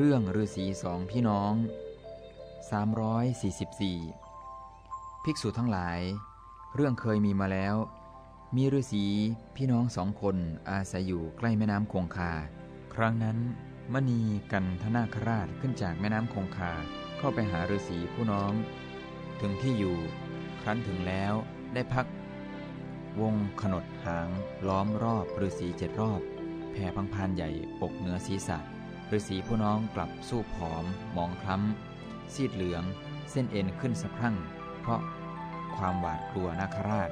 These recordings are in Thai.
เรื่องฤาษีสองพี่น้อง 344 ภิกษุทั้งหลาย เรื่องเคยมีมาแล้ว มีฤาษีพี่น้องสองคนอาศัยอยู่ใกล้แม่น้ำคงคา ครั้งนั้นมณีกันทนาคราชขึ้นจากแม่น้ำคงคาเข้าไปหาฤาษีผู้น้อง ถึงที่อยู่ ครั้นถึงแล้วได้พัก วงขนดหางล้อมรอบฤาษีเจ็ดรอบแผ่พังพานใหญ่ปกเหนือศีรษะ ฤาษีผู้น้องกลับสู้ผอม หมองคล้ำ ซีดเหลือง เส้นเอ็นขึ้นสะพรั่ง เพราะความหวาดกลัวนาคราช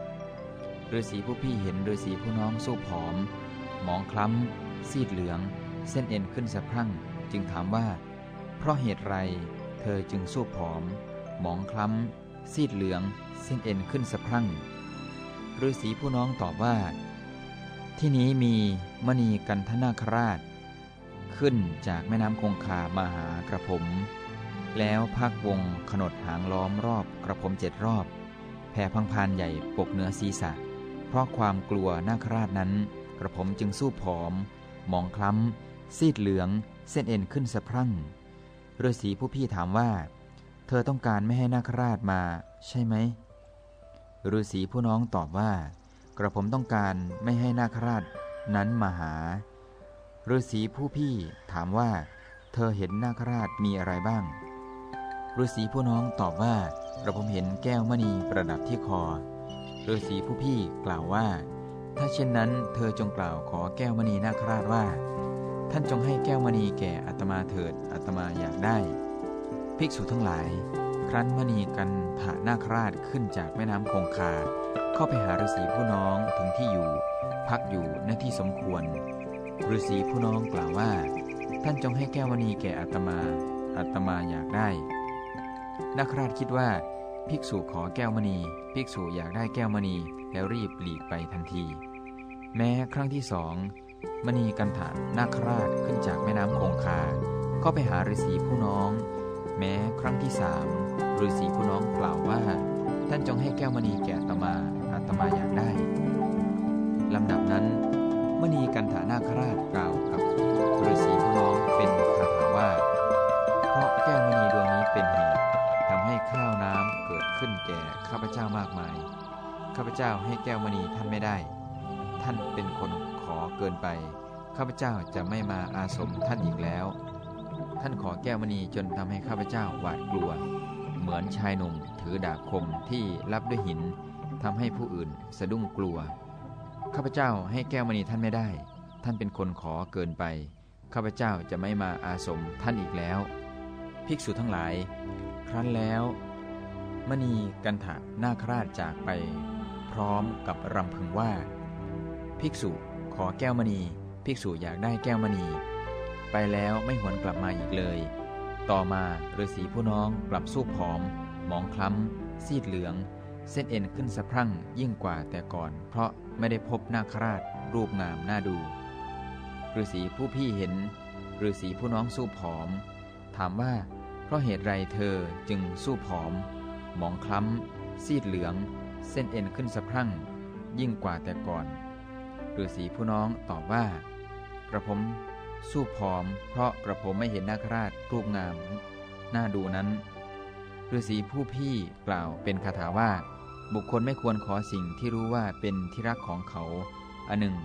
ฤาษีผู้พี่เห็นฤาษีผู้น้องสู้ผอม หมองคล้ำ ซีดเหลือง เส้นเอ็นขึ้นสะพรั่ง จึงถามว่า เพราะเหตุไร เธอจึงสู้ผอม หมองคล้ำ ซีดเหลือง เส้นเอ็นขึ้นสะพรั่งฤาษีผู้น้องตอบว่า ที่นี้มีมณีกันทนาคราช ขึ้นจากแม่น้ำคงคามาหากระผม แล้วพักวงขนดหางล้อมรอบกระผมเจ็ดรอบ แผ่พังพานใหญ่ปกเนื้อศีรษะ เพราะความกลัวนาคราชนั้น กระผมจึงสู้ผอม มองคล้ำ ซีดเหลือง เส้นเอ็นขึ้นสะพรั่งฤาษีผู้พี่ถามว่า เธอต้องการไม่ให้นาคราชมาใช่ไหมฤาษีผู้น้องตอบว่า กระผมต้องการไม่ให้นาคราชนั้นมาหา ฤาษีผู้พี่ถามว่า เธอเห็นนาคราชมีอะไรบ้างฤาษีผู้น้องตอบว่ากระผมเห็นแก้วมณีประดับที่คอฤาษีผู้พี่กล่าวว่า ถ้าเช่นนั้น เธอจงกล่าวขอแก้วมณีนาคราชว่า ท่านจงให้แก้วมณีแก่อัตมาเถิดอัตมาอยากได้ ภิกษุทั้งหลาย ครั้นมณีกันถานาคราชขึ้นจากแม่น้ำคงคา เข้าไปหาฤาษีผู้น้องถึงที่อยู่ พักอยู่ณที่สมควร ฤาษีผู้น้องกล่าวว่า ท่านจงให้แก้วมณีแก่อัตมา อัตมาอยากได้นาคราชคิดว่าภิกษุขอแก้วมณี ภิกษุอยากได้แก้วมณีแล้วรีบหลีกไปทันที แม้ครั้งที่สองมณีกันถานาคราชขึ้นจากแม่น้ำคงคา ก็ไปหาฤาษีผู้น้อง แม้ครั้งที่สามฤาษีผู้น้องกล่าวว่า ท่านจงให้แก้วมณีแก่อัตมา อัตมาอยากได้ ข้าวน้ำเกิดขึ้นแก่ข้าพเจ้ามากมาย ข้าพเจ้าให้แก้วมณีท่านไม่ได้ ท่านเป็นคนขอเกินไป ข้าพเจ้าจะไม่มาอาสมท่านอีกแล้ว ท่านขอแก้วมณีจนทำให้ข้าพเจ้าหวาดกลัว เหมือนชายหนุ่มถือดาบคมที่รับด้วยหินทำให้ผู้อื่นสะดุ้งกลัว ข้าพเจ้าให้แก้วมณีท่านไม่ได้ ท่านเป็นคนขอเกินไป ข้าพเจ้าจะไม่มาอาสมท่านอีกแล้ว ภิกษุทั้งหลาย ครั้นแล้ว มณีกันถะนาคราชจากไป พร้อมกับรำพึงว่า ภิกษุขอแก้วมณี ภิกษุอยากได้แก้วมณี ไปแล้วไม่หวนกลับมาอีกเลย ต่อมาฤาษีผู้น้องกลับสู้ผอม หมองคล้ำ ซีดเหลือง เส้นเอ็นขึ้นสะพรั่งยิ่งกว่าแต่ก่อน เพราะไม่ได้พบนาคราชรูปงามน่าดูฤาษีผู้พี่เห็นฤาษีผู้น้องสู้ผอม ถามว่า เพราะเหตุไรเธอจึงสู้ผอม หมองคล้ำ ซีดเหลือง เส้นเอ็นขึ้นสะพรั่ง ยิ่งกว่าแต่ก่อนฤาษีผู้น้องตอบว่า กระผมสู้ผอม เพราะกระผมไม่เห็นนาคราชรูปงาม น่าดูนั้นฤาษีผู้พี่กล่าวเป็นคาถาว่า บุคคลไม่ควรขอสิ่งที่รู้ว่าเป็นที่รักของเขา อันหนึ่ง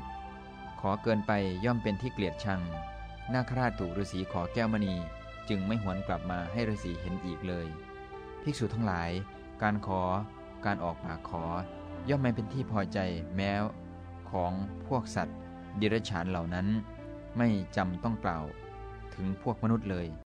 ขอเกินไปย่อมเป็นที่เกลียดชัง นาคราชถูกฤาษีขอแก้วมณี จึงไม่หวนกลับมาให้ฤาษีเห็นอีกเลย ภิกษุทั้งหลาย การขอ การออกปากขอย่อมไม่เป็นที่พอใจแม้ของพวกสัตว์ดิรัจฉานเหล่านั้น ไม่จำต้องกล่าว ถึงพวกมนุษย์เลย